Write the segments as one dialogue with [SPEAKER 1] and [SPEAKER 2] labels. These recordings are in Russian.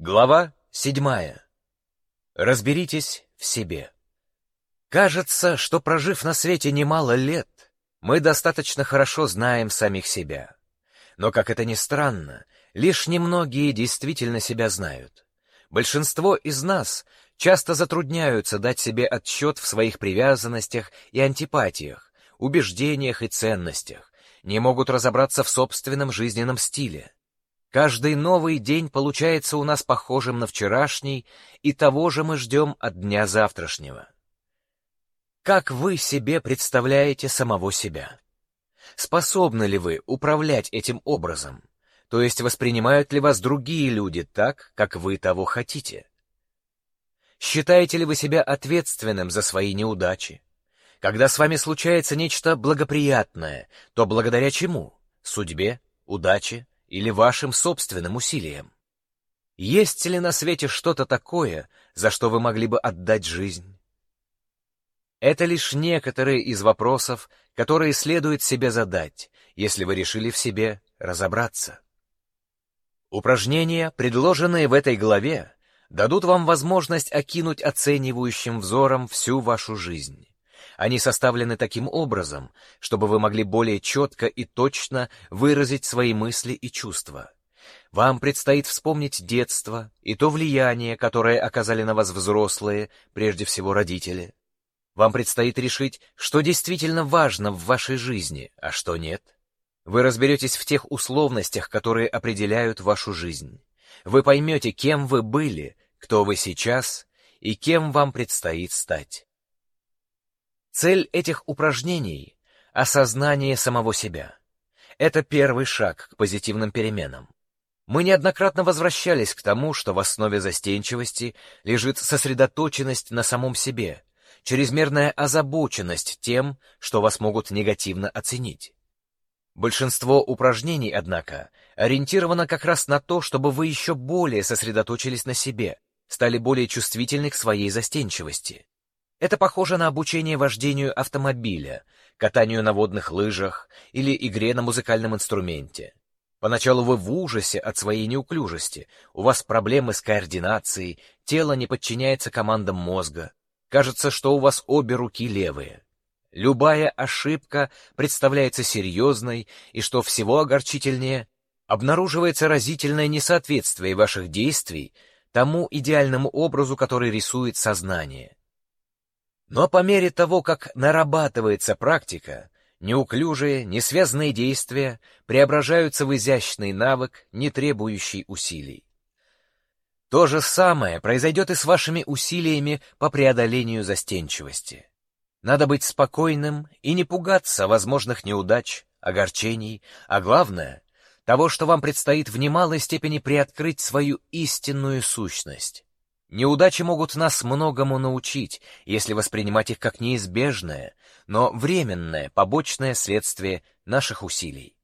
[SPEAKER 1] Глава седьмая. Разберитесь в себе. Кажется, что прожив на свете немало лет, мы достаточно хорошо знаем самих себя. Но, как это ни странно, лишь немногие действительно себя знают. Большинство из нас часто затрудняются дать себе отчет в своих привязанностях и антипатиях, убеждениях и ценностях, не могут разобраться в собственном жизненном стиле. Каждый новый день получается у нас похожим на вчерашний, и того же мы ждем от дня завтрашнего. Как вы себе представляете самого себя? Способны ли вы управлять этим образом? То есть воспринимают ли вас другие люди так, как вы того хотите? Считаете ли вы себя ответственным за свои неудачи? Когда с вами случается нечто благоприятное, то благодаря чему? Судьбе, удаче, или вашим собственным усилиям? Есть ли на свете что-то такое, за что вы могли бы отдать жизнь? Это лишь некоторые из вопросов, которые следует себе задать, если вы решили в себе разобраться. Упражнения, предложенные в этой главе, дадут вам возможность окинуть оценивающим взором всю вашу жизнь. Они составлены таким образом, чтобы вы могли более четко и точно выразить свои мысли и чувства. Вам предстоит вспомнить детство и то влияние, которое оказали на вас взрослые, прежде всего родители. Вам предстоит решить, что действительно важно в вашей жизни, а что нет. Вы разберетесь в тех условностях, которые определяют вашу жизнь. Вы поймете, кем вы были, кто вы сейчас и кем вам предстоит стать. Цель этих упражнений — осознание самого себя. Это первый шаг к позитивным переменам. Мы неоднократно возвращались к тому, что в основе застенчивости лежит сосредоточенность на самом себе, чрезмерная озабоченность тем, что вас могут негативно оценить. Большинство упражнений, однако, ориентировано как раз на то, чтобы вы еще более сосредоточились на себе, стали более чувствительны к своей застенчивости. Это похоже на обучение вождению автомобиля, катанию на водных лыжах или игре на музыкальном инструменте. Поначалу вы в ужасе от своей неуклюжести, у вас проблемы с координацией, тело не подчиняется командам мозга, кажется, что у вас обе руки левые. Любая ошибка представляется серьезной, и что всего огорчительнее, обнаруживается разительное несоответствие ваших действий тому идеальному образу, который рисует сознание. Но по мере того, как нарабатывается практика, неуклюжие, несвязанные действия преображаются в изящный навык, не требующий усилий. То же самое произойдет и с вашими усилиями по преодолению застенчивости. Надо быть спокойным и не пугаться возможных неудач, огорчений, а главное — того, что вам предстоит в немалой степени приоткрыть свою истинную сущность. Неудачи могут нас многому научить, если воспринимать их как неизбежное, но временное побочное следствие наших усилий.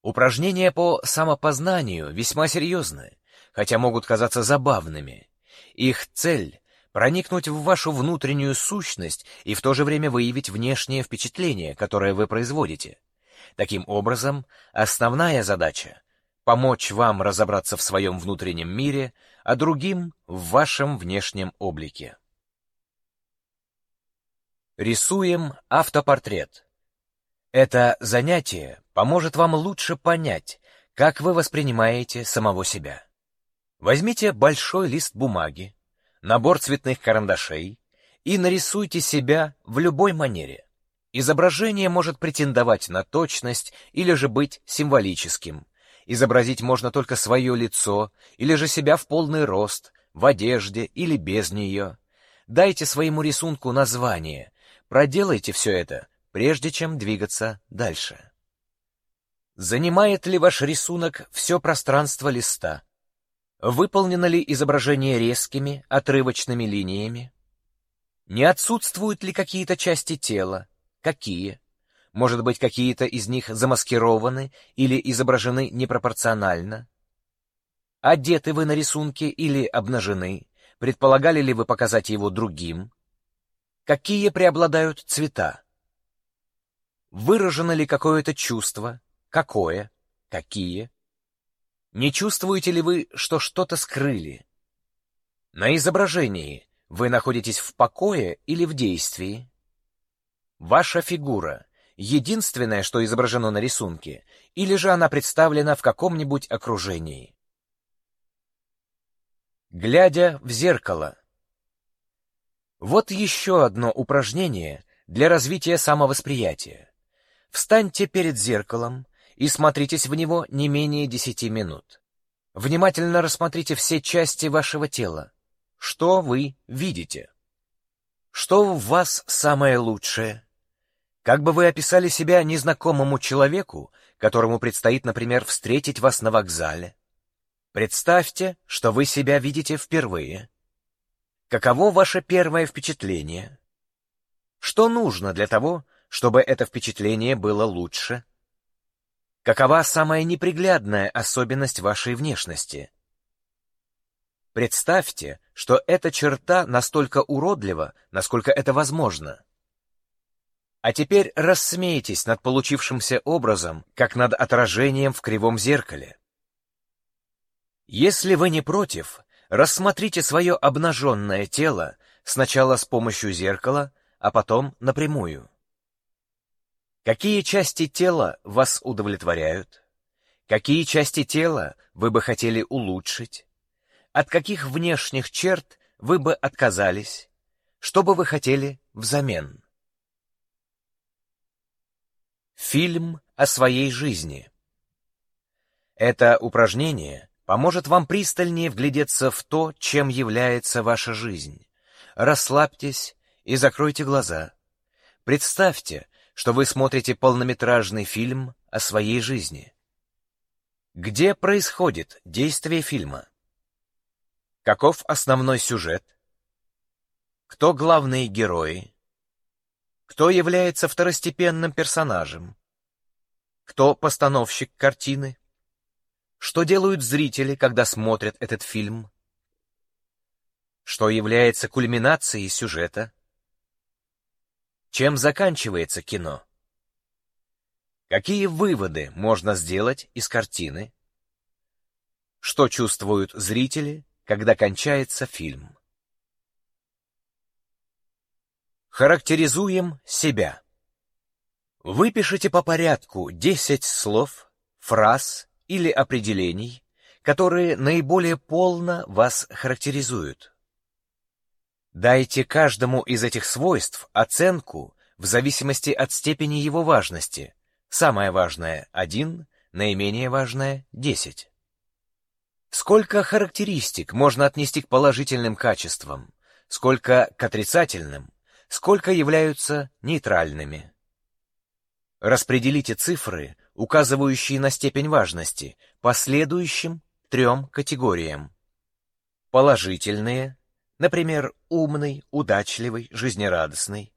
[SPEAKER 1] Упражнения по самопознанию весьма серьезны, хотя могут казаться забавными. Их цель — проникнуть в вашу внутреннюю сущность и в то же время выявить внешнее впечатление, которое вы производите. Таким образом, основная задача помочь вам разобраться в своем внутреннем мире, а другим — в вашем внешнем облике. Рисуем автопортрет. Это занятие поможет вам лучше понять, как вы воспринимаете самого себя. Возьмите большой лист бумаги, набор цветных карандашей и нарисуйте себя в любой манере. Изображение может претендовать на точность или же быть символическим, Изобразить можно только свое лицо, или же себя в полный рост, в одежде или без нее. Дайте своему рисунку название. Проделайте все это, прежде чем двигаться дальше. Занимает ли ваш рисунок все пространство листа? Выполнено ли изображение резкими, отрывочными линиями? Не отсутствуют ли какие-то части тела? Какие? Может быть, какие-то из них замаскированы или изображены непропорционально? Одеты вы на рисунке или обнажены? Предполагали ли вы показать его другим? Какие преобладают цвета? Выражено ли какое-то чувство? Какое? Какие? Не чувствуете ли вы, что что-то скрыли? На изображении вы находитесь в покое или в действии? Ваша фигура — единственное, что изображено на рисунке, или же она представлена в каком-нибудь окружении? Глядя в зеркало. Вот еще одно упражнение для развития самовосприятия. Встаньте перед зеркалом и смотритесь в него не менее десяти минут. Внимательно рассмотрите все части вашего тела. Что вы видите? Что в вас самое лучшее? Как бы вы описали себя незнакомому человеку, которому предстоит, например, встретить вас на вокзале? Представьте, что вы себя видите впервые. Каково ваше первое впечатление? Что нужно для того, чтобы это впечатление было лучше? Какова самая неприглядная особенность вашей внешности? Представьте, что эта черта настолько уродлива, насколько это возможно. А теперь рассмейтесь над получившимся образом, как над отражением в кривом зеркале. Если вы не против, рассмотрите свое обнаженное тело сначала с помощью зеркала, а потом напрямую. Какие части тела вас удовлетворяют? Какие части тела вы бы хотели улучшить? От каких внешних черт вы бы отказались? Что бы вы хотели взамен? Фильм о своей жизни. Это упражнение поможет вам пристальнее вглядеться в то, чем является ваша жизнь. Расслабьтесь и закройте глаза. Представьте, что вы смотрите полнометражный фильм о своей жизни. Где происходит действие фильма? Каков основной сюжет? Кто главные герои? Кто является второстепенным персонажем? Кто постановщик картины? Что делают зрители, когда смотрят этот фильм? Что является кульминацией сюжета? Чем заканчивается кино? Какие выводы можно сделать из картины? Что чувствуют зрители, когда кончается фильм? Характеризуем себя. Выпишите по порядку 10 слов, фраз или определений, которые наиболее полно вас характеризуют. Дайте каждому из этих свойств оценку в зависимости от степени его важности. Самое важное — 1, наименее важное — 10. Сколько характеристик можно отнести к положительным качествам, сколько к отрицательным, сколько являются нейтральными. Распределите цифры указывающие на степень важности, по следующим трем категориям. Положительные, например, умный, удачливый, жизнерадостный.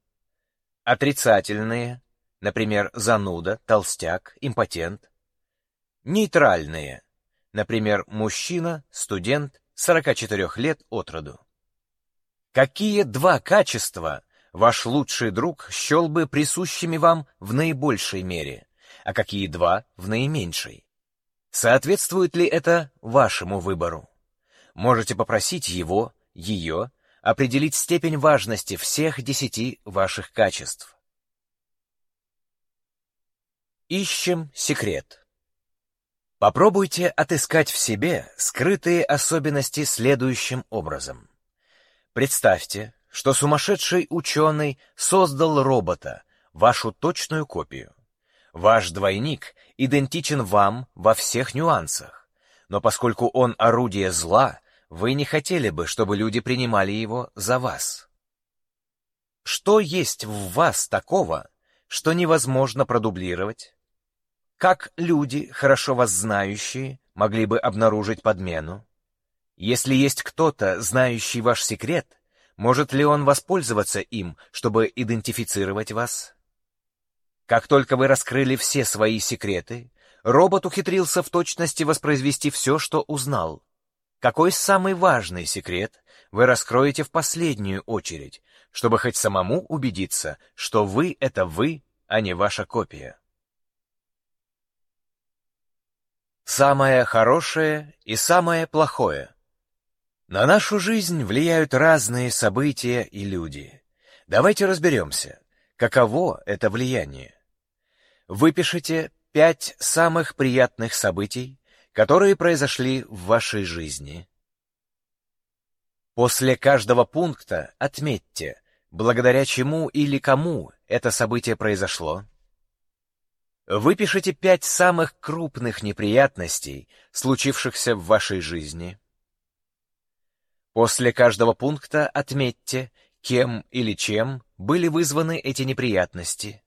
[SPEAKER 1] Отрицательные, например, зануда, толстяк, импотент. Нейтральные, например, мужчина, студент, 44 лет от роду. Какие два качества ваш лучший друг счел бы присущими вам в наибольшей мере? а какие два в наименьшей. Соответствует ли это вашему выбору? Можете попросить его, ее, определить степень важности всех десяти ваших качеств. Ищем секрет. Попробуйте отыскать в себе скрытые особенности следующим образом. Представьте, что сумасшедший ученый создал робота, вашу точную копию. Ваш двойник идентичен вам во всех нюансах, но поскольку он орудие зла, вы не хотели бы, чтобы люди принимали его за вас. Что есть в вас такого, что невозможно продублировать? Как люди, хорошо вас знающие, могли бы обнаружить подмену? Если есть кто-то, знающий ваш секрет, может ли он воспользоваться им, чтобы идентифицировать вас? Как только вы раскрыли все свои секреты, робот ухитрился в точности воспроизвести все, что узнал. Какой самый важный секрет вы раскроете в последнюю очередь, чтобы хоть самому убедиться, что вы — это вы, а не ваша копия? Самое хорошее и самое плохое. На нашу жизнь влияют разные события и люди. Давайте разберемся, каково это влияние. Выпишите пять самых приятных событий, которые произошли в вашей жизни. После каждого пункта отметьте, благодаря чему или кому это событие произошло. Выпишите пять самых крупных неприятностей, случившихся в вашей жизни. После каждого пункта отметьте, кем или чем были вызваны эти неприятности.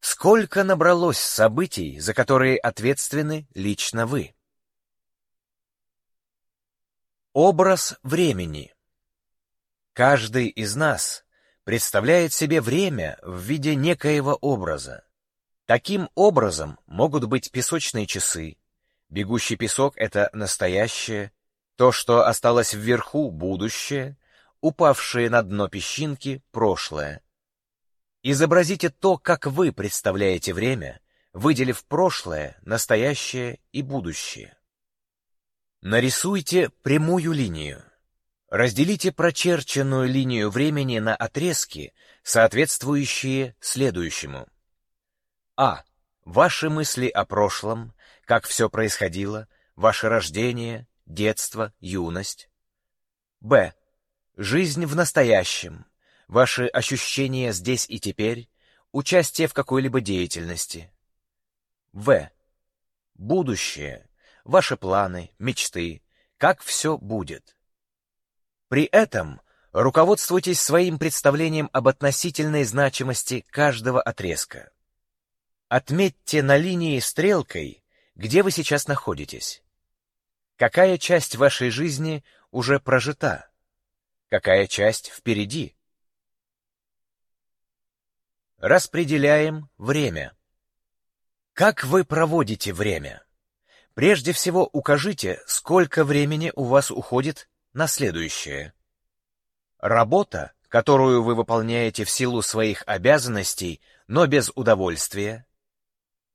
[SPEAKER 1] Сколько набралось событий, за которые ответственны лично вы? Образ времени. Каждый из нас представляет себе время в виде некоего образа. Таким образом могут быть песочные часы. Бегущий песок — это настоящее, то, что осталось вверху — будущее, упавшие на дно песчинки — прошлое. Изобразите то, как вы представляете время, выделив прошлое, настоящее и будущее. Нарисуйте прямую линию. Разделите прочерченную линию времени на отрезки, соответствующие следующему. А. Ваши мысли о прошлом, как все происходило, ваше рождение, детство, юность. Б. Жизнь в настоящем, ваши ощущения здесь и теперь, участие в какой-либо деятельности. В. Будущее, ваши планы, мечты, как все будет. При этом руководствуйтесь своим представлением об относительной значимости каждого отрезка. Отметьте на линии стрелкой, где вы сейчас находитесь. Какая часть вашей жизни уже прожита? Какая часть впереди? Распределяем время. Как вы проводите время? Прежде всего укажите, сколько времени у вас уходит на следующее. Работа, которую вы выполняете в силу своих обязанностей, но без удовольствия.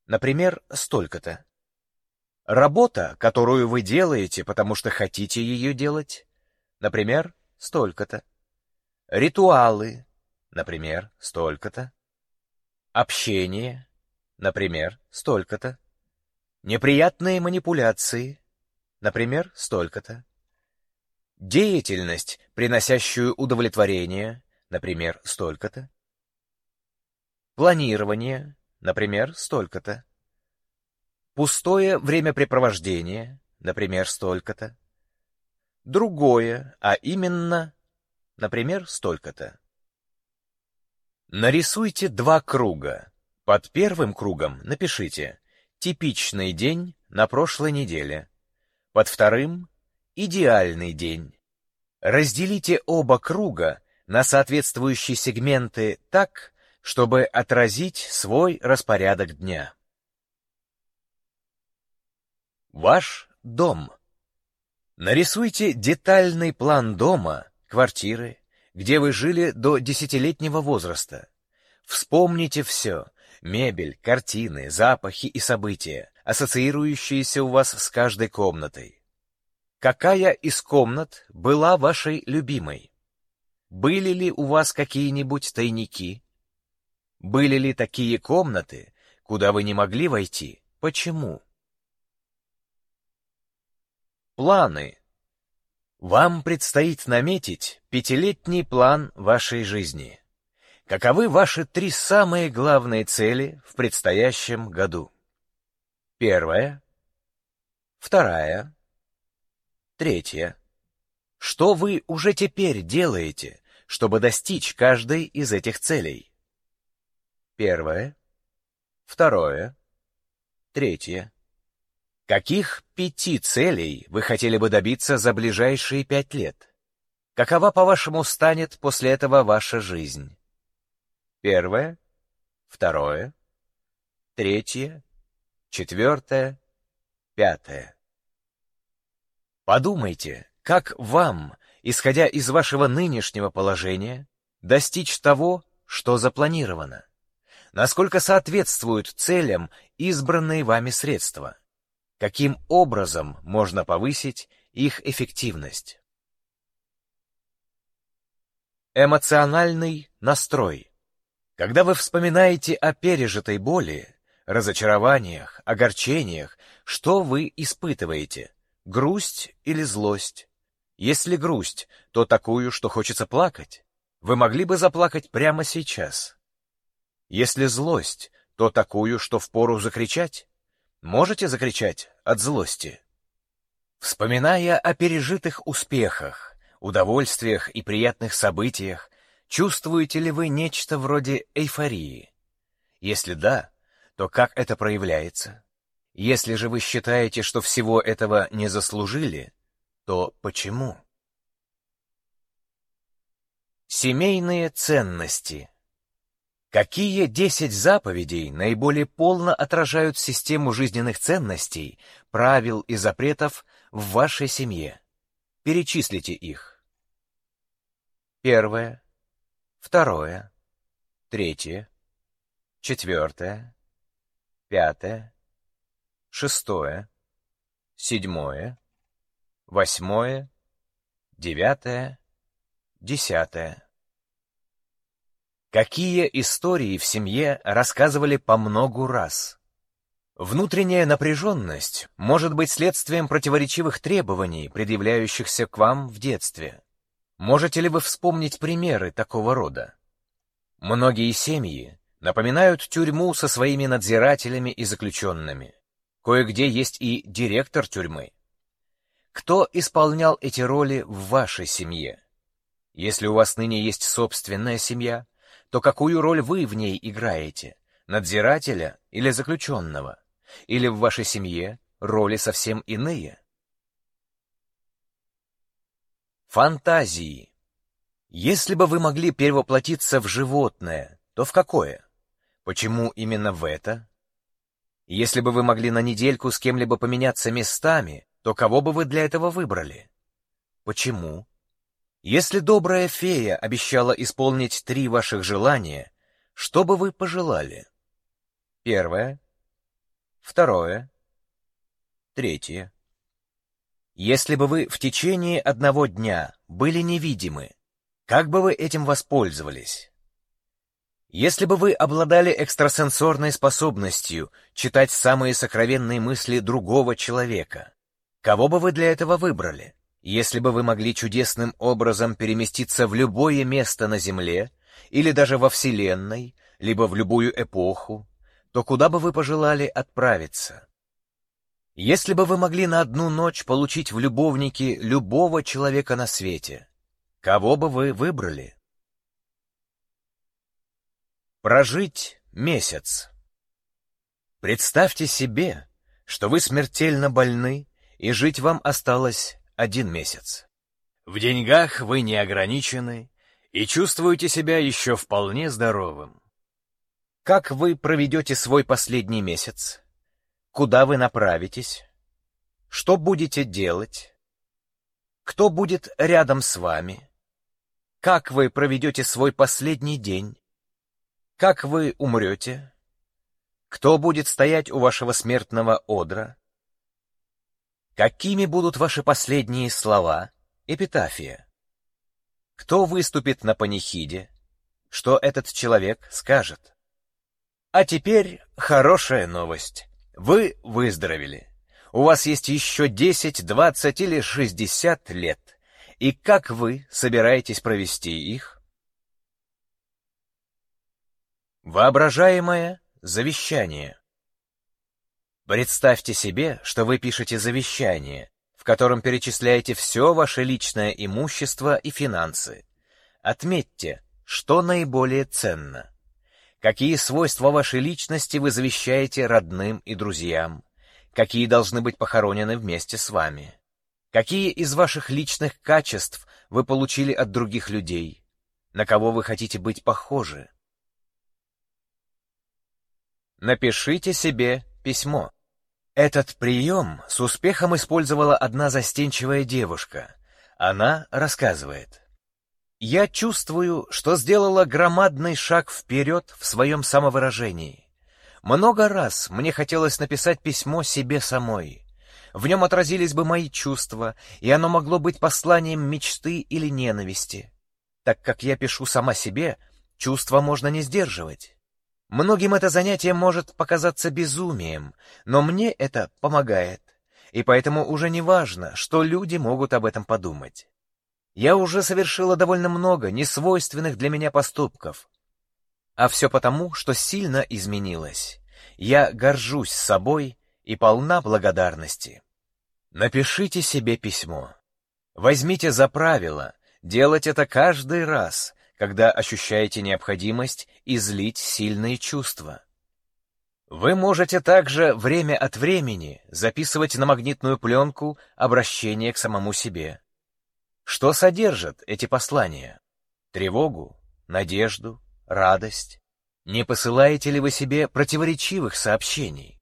[SPEAKER 1] Например, столько-то. Работа, которую вы делаете, потому что хотите ее делать. Например, столько-то. Ритуалы, например, столько-то. Общение, например, столько-то. Неприятные манипуляции, например, столько-то. Деятельность, приносящую удовлетворение, например, столько-то. Планирование, например, столько-то. Пустое времяпрепровождение, например, столько-то. Другое, а именно, например, столько-то. Нарисуйте два круга. Под первым кругом напишите «Типичный день на прошлой неделе». Под вторым «Идеальный день». Разделите оба круга на соответствующие сегменты так, чтобы отразить свой распорядок дня. Ваш дом. Нарисуйте детальный план дома, квартиры, где вы жили до десятилетнего возраста. Вспомните все — мебель, картины, запахи и события, ассоциирующиеся у вас с каждой комнатой. Какая из комнат была вашей любимой? Были ли у вас какие-нибудь тайники? Были ли такие комнаты, куда вы не могли войти? Почему? Планы вам предстоит наметить пятилетний план вашей жизни. Каковы ваши три самые главные цели в предстоящем году? Первая, вторая, третья. Что вы уже теперь делаете, чтобы достичь каждой из этих целей? Первое, второе, третье. Каких пяти целей вы хотели бы добиться за ближайшие пять лет? Какова, по-вашему, станет после этого ваша жизнь? Первое, второе, третье, четвертое, пятое. Подумайте, как вам, исходя из вашего нынешнего положения, достичь того, что запланировано? Насколько соответствуют целям избранные вами средства? Каким образом можно повысить их эффективность? Эмоциональный настрой. Когда вы вспоминаете о пережитой боли, разочарованиях, огорчениях, что вы испытываете? Грусть или злость? Если грусть, то такую, что хочется плакать. Вы могли бы заплакать прямо сейчас. Если злость, то такую, что впору закричать. Можете закричать от злости? Вспоминая о пережитых успехах, удовольствиях и приятных событиях, чувствуете ли вы нечто вроде эйфории? Если да, то как это проявляется? Если же вы считаете, что всего этого не заслужили, то почему? Семейные ценности Какие десять заповедей наиболее полно отражают систему жизненных ценностей, правил и запретов в вашей семье? Перечислите их. Первое, второе, третье, четвертое, пятое, шестое, седьмое, восьмое, девятое, десятое. Какие истории в семье рассказывали по многу раз? Внутренняя напряженность может быть следствием противоречивых требований, предъявляющихся к вам в детстве. Можете ли вы вспомнить примеры такого рода? Многие семьи напоминают тюрьму со своими надзирателями и заключенными. Кое-где есть и директор тюрьмы. Кто исполнял эти роли в вашей семье? Если у вас ныне есть собственная семья, то какую роль вы в ней играете? Надзирателя или заключенного? Или в вашей семье роли совсем иные? Фантазии. Если бы вы могли перевоплотиться в животное, то в какое? Почему именно в это? Если бы вы могли на недельку с кем-либо поменяться местами, то кого бы вы для этого выбрали? Почему? Если добрая фея обещала исполнить три ваших желания, что бы вы пожелали? Первое. Второе. Третье. Если бы вы в течение одного дня были невидимы, как бы вы этим воспользовались? Если бы вы обладали экстрасенсорной способностью читать самые сокровенные мысли другого человека, кого бы вы для этого выбрали? Если бы вы могли чудесным образом переместиться в любое место на Земле, или даже во Вселенной, либо в любую эпоху, то куда бы вы пожелали отправиться? Если бы вы могли на одну ночь получить в любовнике любого человека на свете, кого бы вы выбрали? Прожить месяц. Представьте себе, что вы смертельно больны, и жить вам осталось один месяц. В деньгах вы не ограничены и чувствуете себя еще вполне здоровым. Как вы проведете свой последний месяц? Куда вы направитесь? Что будете делать? Кто будет рядом с вами? Как вы проведете свой последний день? Как вы умрете? Кто будет стоять у вашего смертного одра? Какими будут ваши последние слова? Эпитафия. Кто выступит на панихиде? Что этот человек скажет? А теперь хорошая новость. Вы выздоровели. У вас есть еще 10, 20 или 60 лет. И как вы собираетесь провести их? Воображаемое завещание. Представьте себе, что вы пишете завещание, в котором перечисляете все ваше личное имущество и финансы. Отметьте, что наиболее ценно. Какие свойства вашей личности вы завещаете родным и друзьям? Какие должны быть похоронены вместе с вами? Какие из ваших личных качеств вы получили от других людей? На кого вы хотите быть похожи? Напишите себе письмо. Этот прием с успехом использовала одна застенчивая девушка. Она рассказывает. «Я чувствую, что сделала громадный шаг вперед в своем самовыражении. Много раз мне хотелось написать письмо себе самой, В нем отразились бы мои чувства, и оно могло быть посланием мечты или ненависти. Так как я пишу сама себе, чувства можно не сдерживать. Многим это занятие может показаться безумием, но мне это помогает, и поэтому уже не важно, что люди могут об этом подумать. Я уже совершила довольно много несвойственных для меня поступков. А все потому, что сильно изменилась. Я горжусь собой и полна благодарности. Напишите себе письмо. Возьмите за правило делать это каждый раз, когда ощущаете необходимость излить сильные чувства. Вы можете также время от времени записывать на магнитную пленку обращение к самому себе. Что содержат эти послания? Тревогу, надежду, радость? Не посылаете ли вы себе противоречивых сообщений?